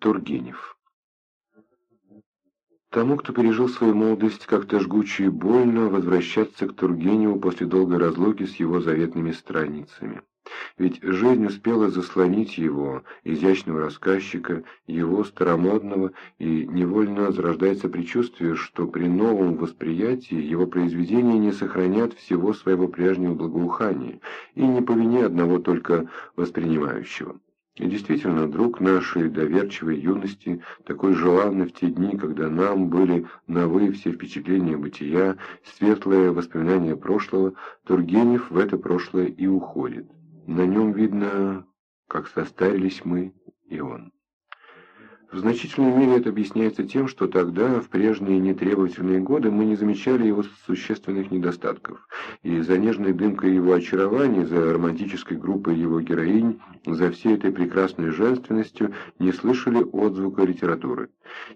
Тургенев Тому, кто пережил свою молодость как-то жгуче и больно, возвращаться к Тургеневу после долгой разлуки с его заветными страницами. Ведь жизнь успела заслонить его, изящного рассказчика, его старомодного, и невольно зарождается предчувствие, что при новом восприятии его произведения не сохранят всего своего прежнего благоухания, и не по вине одного только воспринимающего. И действительно, друг нашей доверчивой юности, такой желанный в те дни, когда нам были новы все впечатления бытия, светлые воспоминания прошлого, Тургенев в это прошлое и уходит. На нем видно, как состарились мы и он. В значительной мере это объясняется тем, что тогда, в прежние нетребовательные годы, мы не замечали его существенных недостатков, и за нежной дымкой его очарования, за романтической группой его героинь, за всей этой прекрасной женственностью не слышали отзвука литературы.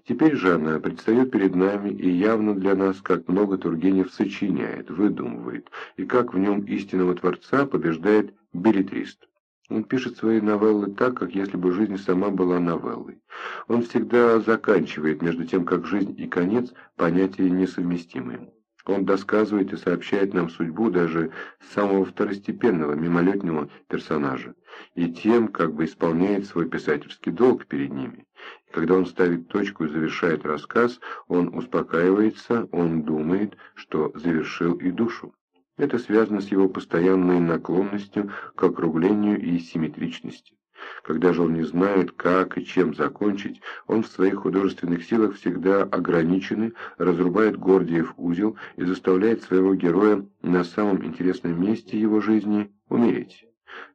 Теперь же она предстает перед нами и явно для нас, как много Тургенев сочиняет, выдумывает, и как в нем истинного Творца побеждает билетрист. Он пишет свои новеллы так, как если бы жизнь сама была новеллой. Он всегда заканчивает, между тем, как жизнь и конец – понятия несовместимые. Он досказывает и сообщает нам судьбу даже самого второстепенного, мимолетного персонажа, и тем как бы исполняет свой писательский долг перед ними. И когда он ставит точку и завершает рассказ, он успокаивается, он думает, что завершил и душу. Это связано с его постоянной наклонностью к округлению и симметричности. Когда же он не знает, как и чем закончить, он в своих художественных силах всегда ограниченный, разрубает Гордиев узел и заставляет своего героя на самом интересном месте его жизни умереть.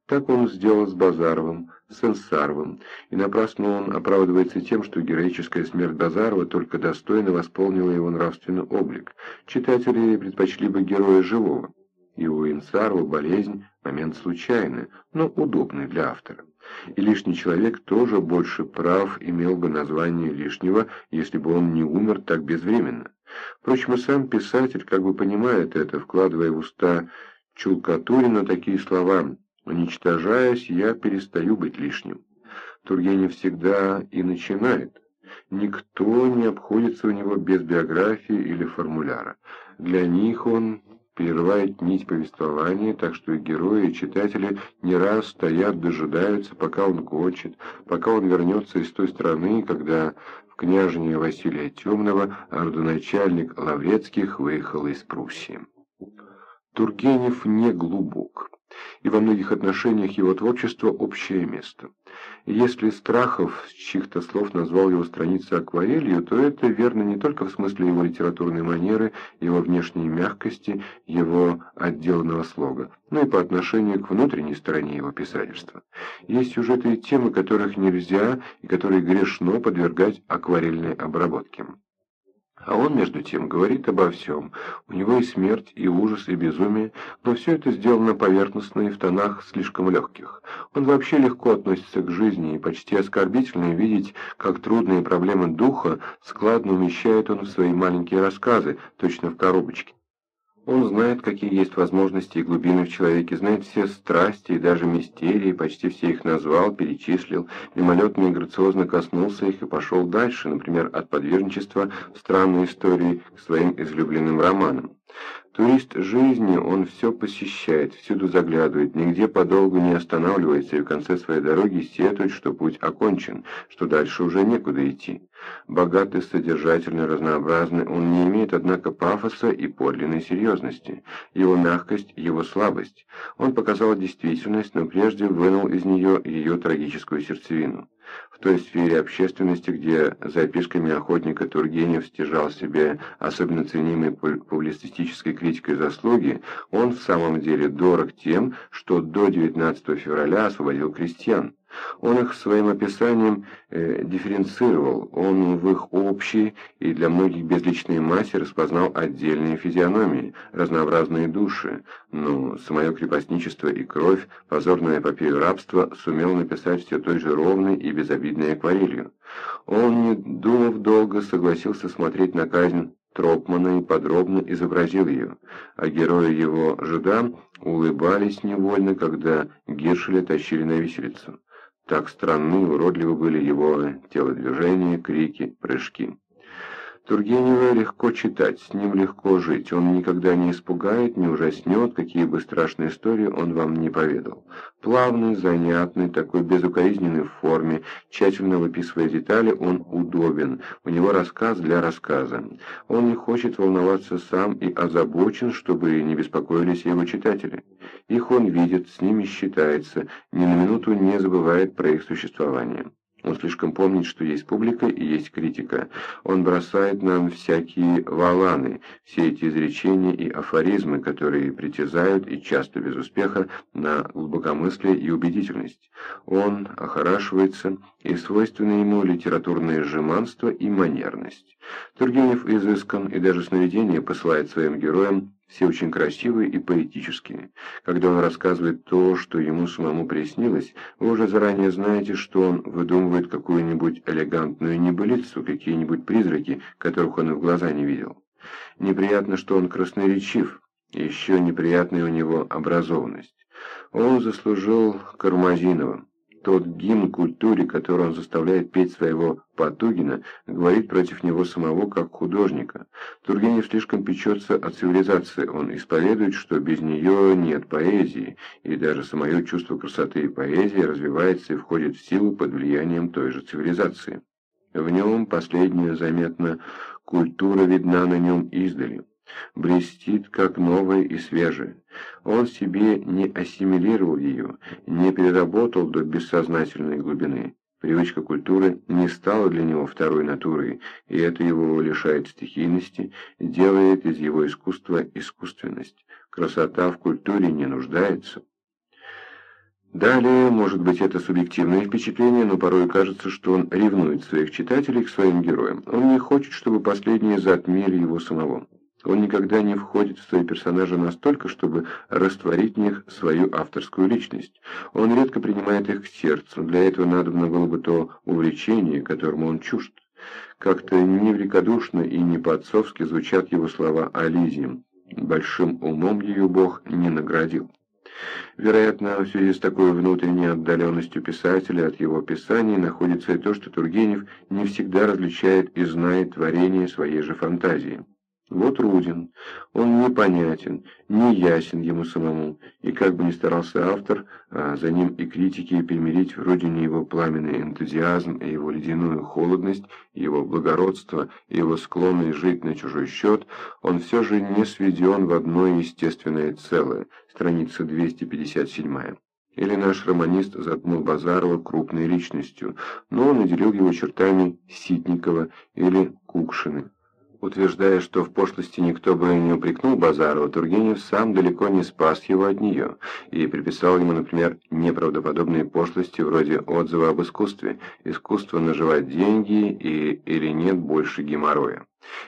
Так он сделал с Базаровым, с Энсаровым, и напрасно он оправдывается тем, что героическая смерть Базарова только достойно восполнила его нравственный облик. Читатели предпочли бы героя живого. И у Инсарова болезнь – момент случайный, но удобный для автора. И лишний человек тоже больше прав имел бы название лишнего, если бы он не умер так безвременно. Впрочем, и сам писатель как бы понимает это, вкладывая в уста Чулкатурина такие слова Уничтожаясь, я перестаю быть лишним. Тургенев всегда и начинает. Никто не обходится у него без биографии или формуляра. Для них он прерывает нить повествования, так что и герои, и читатели не раз стоят, дожидаются, пока он кончит, пока он вернется из той страны, когда в княжине Василия Темного родоначальник Лаврецких выехал из Пруссии. Тургенев не глубок и во многих отношениях его творчество – общее место. если Страхов с чьих-то слов назвал его страницы акварелью, то это верно не только в смысле его литературной манеры, его внешней мягкости, его отделанного слога, но и по отношению к внутренней стороне его писательства. Есть сюжеты и темы, которых нельзя и которые грешно подвергать акварельной обработке. А он, между тем, говорит обо всем. У него и смерть, и ужас, и безумие, но все это сделано поверхностно и в тонах слишком легких. Он вообще легко относится к жизни, и почти оскорбительно видеть, как трудные проблемы духа складно умещает он в свои маленькие рассказы, точно в коробочке. Он знает, какие есть возможности и глубины в человеке, знает все страсти и даже мистерии, почти все их назвал, перечислил, мимолетно и грациозно коснулся их и пошел дальше, например, от подвижничества в странной истории к своим излюбленным романам. Турист жизни, он все посещает, всюду заглядывает, нигде подолгу не останавливается и в конце своей дороги сетует, что путь окончен, что дальше уже некуда идти. Богатый, содержательный, разнообразный, он не имеет, однако, пафоса и подлинной серьезности, его мягкость, его слабость. Он показал действительность, но прежде вынул из нее ее трагическую сердцевину. В той сфере общественности, где записками охотника Тургенев стяжал себе особенно ценимой публицистической критикой заслуги, он в самом деле дорог тем, что до 19 февраля освободил крестьян. Он их своим описанием э, дифференцировал, он в их общей и для многих безличной массе распознал отдельные физиономии, разнообразные души, но самое крепостничество и кровь, позорную эпопею рабства, сумел написать все той же ровной и безобидной акварелью. Он, не думав долго, согласился смотреть на казнь Тропмана и подробно изобразил ее, а герои его жида улыбались невольно, когда Гершеля тащили на виселицу. Так странны и уродливы были его телодвижения, крики, прыжки. Тургенева легко читать, с ним легко жить, он никогда не испугает, не ужаснет, какие бы страшные истории он вам не поведал. Плавный, занятный, такой безукоризненный в форме, тщательно выписывая детали, он удобен, у него рассказ для рассказа. Он не хочет волноваться сам и озабочен, чтобы не беспокоились его читатели. Их он видит, с ними считается, ни на минуту не забывает про их существование. Он слишком помнит, что есть публика и есть критика. Он бросает нам всякие валаны, все эти изречения и афоризмы, которые притязают, и часто без успеха, на глубокомыслие и убедительность. Он охорашивается, и свойственны ему литературное жеманство и манерность. Тургенев изыскан, и даже сновидение посылает своим героям все очень красивые и поэтические. Когда он рассказывает то, что ему самому приснилось, вы уже заранее знаете, что он выдумывает какую-нибудь элегантную небылицу, какие-нибудь призраки, которых он и в глаза не видел. Неприятно, что он красноречив, еще неприятная у него образованность. Он заслужил Кармазинова тот гимн культуре, который он заставляет петь своего Потугина, говорит против него самого как художника. Тургенев слишком печется о цивилизации, он исповедует, что без нее нет поэзии, и даже самое чувство красоты и поэзии развивается и входит в силу под влиянием той же цивилизации. В нем последнее заметно, культура видна на нем издали блестит, как новое и свежее. Он себе не ассимилировал ее, не переработал до бессознательной глубины. Привычка культуры не стала для него второй натурой, и это его лишает стихийности, делает из его искусства искусственность. Красота в культуре не нуждается. Далее, может быть, это субъективное впечатление, но порой кажется, что он ревнует своих читателей к своим героям. Он не хочет, чтобы последние затмили его самого. Он никогда не входит в свои персонажи настолько, чтобы растворить в них свою авторскую личность. Он редко принимает их к сердцу, для этого надобно было бы то увлечение, которому он чужд. Как-то невеликодушно и не по-отцовски звучат его слова о Лизе. Большим умом ее Бог не наградил. Вероятно, в связи с такой внутренней отдаленностью писателя от его писаний находится и то, что Тургенев не всегда различает и знает творение своей же фантазии. Вот Рудин. Он непонятен, не ясен ему самому, и как бы ни старался автор, а за ним и критики примирить вроде не его пламенный энтузиазм и его ледяную холодность, его благородство и его склонность жить на чужой счет, он все же не сведен в одно естественное целое, страница 257 или наш романист заткнул Базарова крупной личностью, но он наделил его чертами Ситникова или Кукшины. Утверждая, что в пошлости никто бы не упрекнул Базарова, Тургенев сам далеко не спас его от нее и приписал ему, например, неправдоподобные пошлости вроде отзыва об искусстве, искусство наживать деньги и или нет больше геморроя.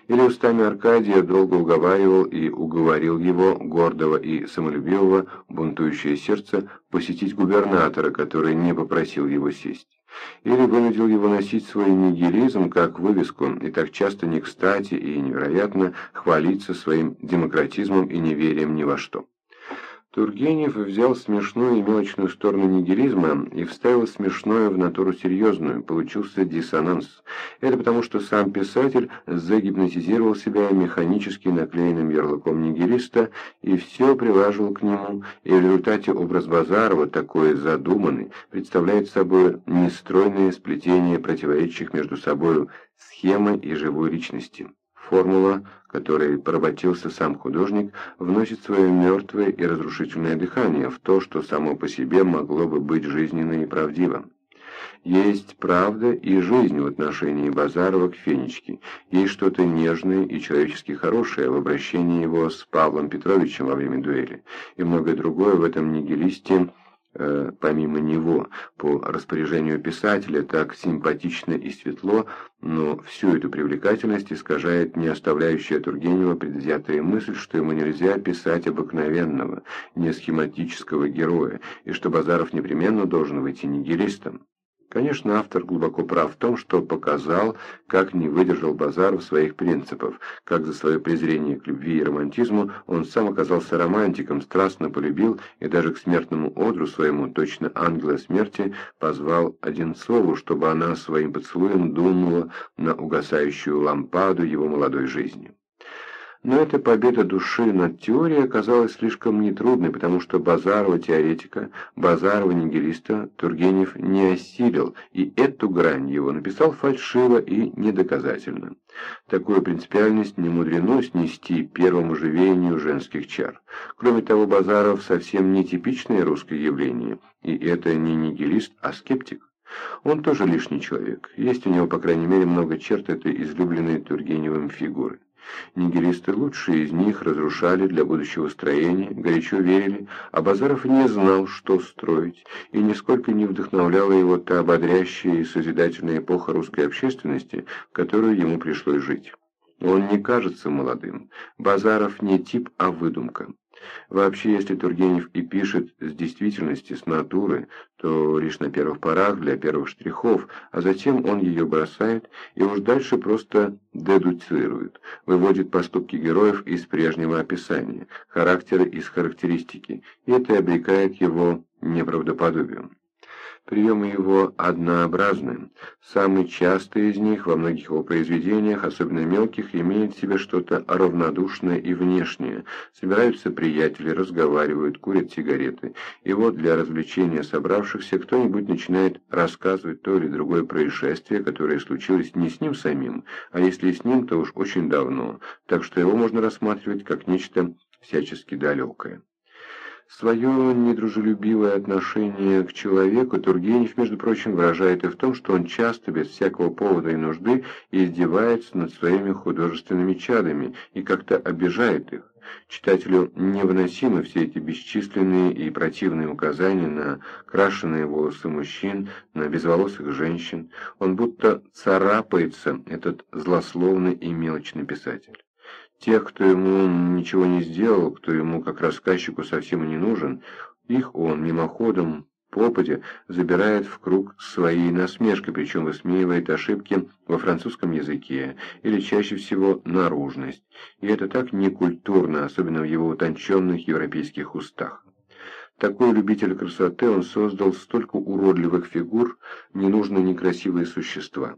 Или устами Аркадия долго уговаривал и уговорил его, гордого и самолюбивого, бунтующее сердце, посетить губернатора, который не попросил его сесть или вынудил его носить свой нигилизм как вывеску и так часто не кстати и невероятно хвалиться своим демократизмом и неверием ни во что. Тургенев взял смешную и мелочную сторону нигилизма и вставил смешное в натуру серьезную, получился диссонанс. Это потому, что сам писатель загипнотизировал себя механически наклеенным ярлыком нигилиста и все прилаживал к нему, и в результате образ Базарова, такой задуманный, представляет собой нестройное сплетение противоречащих между собой схемы и живой личности. Формула, которой поработился сам художник, вносит свое мертвое и разрушительное дыхание в то, что само по себе могло бы быть жизненно и правдиво. Есть правда и жизнь в отношении Базарова к Фенечке. Есть что-то нежное и человечески хорошее в обращении его с Павлом Петровичем во время дуэли. И многое другое в этом нигилисте Э, помимо него, по распоряжению писателя, так симпатично и светло, но всю эту привлекательность искажает не оставляющая Тургенева предвзятая мысль, что ему нельзя писать обыкновенного, не схематического героя, и что Базаров непременно должен выйти нигилистом. Конечно, автор глубоко прав в том, что показал, как не выдержал Базаров своих принципов, как за свое презрение к любви и романтизму он сам оказался романтиком, страстно полюбил и даже к смертному одру своему, точно ангела смерти, позвал Одинцову, чтобы она своим поцелуем дунула на угасающую лампаду его молодой жизни. Но эта победа души над теорией оказалась слишком нетрудной, потому что Базарова теоретика, Базарова нигилиста Тургенев не осилил, и эту грань его написал фальшиво и недоказательно. Такую принципиальность не мудрено снести первому же веянию женских чар. Кроме того, Базаров совсем не типичное русское явление, и это не нигилист, а скептик. Он тоже лишний человек, есть у него, по крайней мере, много черт этой излюбленной Тургеневым фигуры. Нигилисты лучшие из них разрушали для будущего строения, горячо верили, а Базаров не знал, что строить, и нисколько не вдохновляла его та ободрящая и созидательная эпоха русской общественности, в которую ему пришлось жить. Он не кажется молодым. Базаров не тип, а выдумка. Вообще, если Тургенев и пишет с действительности, с натуры, то лишь на первых порах, для первых штрихов, а затем он ее бросает и уж дальше просто дедуцирует, выводит поступки героев из прежнего описания, характеры из характеристики, и это обрекает его неправдоподобием. Приемы его однообразны. Самый частый из них во многих его произведениях, особенно мелких, имеет в себе что-то равнодушное и внешнее. Собираются приятели, разговаривают, курят сигареты. И вот для развлечения собравшихся кто-нибудь начинает рассказывать то или другое происшествие, которое случилось не с ним самим, а если с ним, то уж очень давно, так что его можно рассматривать как нечто всячески далекое. Свое недружелюбивое отношение к человеку Тургенев, между прочим, выражает и в том, что он часто, без всякого повода и нужды, издевается над своими художественными чадами и как-то обижает их. Читателю невыносимы все эти бесчисленные и противные указания на крашеные волосы мужчин, на безволосых женщин. Он будто царапается, этот злословный и мелочный писатель. Тех, кто ему ничего не сделал, кто ему как рассказчику совсем не нужен, их он мимоходом, попадя, забирает в круг своей насмешки, причем высмеивает ошибки во французском языке или чаще всего наружность. И это так некультурно, особенно в его утонченных европейских устах. Такой любитель красоты он создал столько уродливых фигур, не нужны некрасивые существа.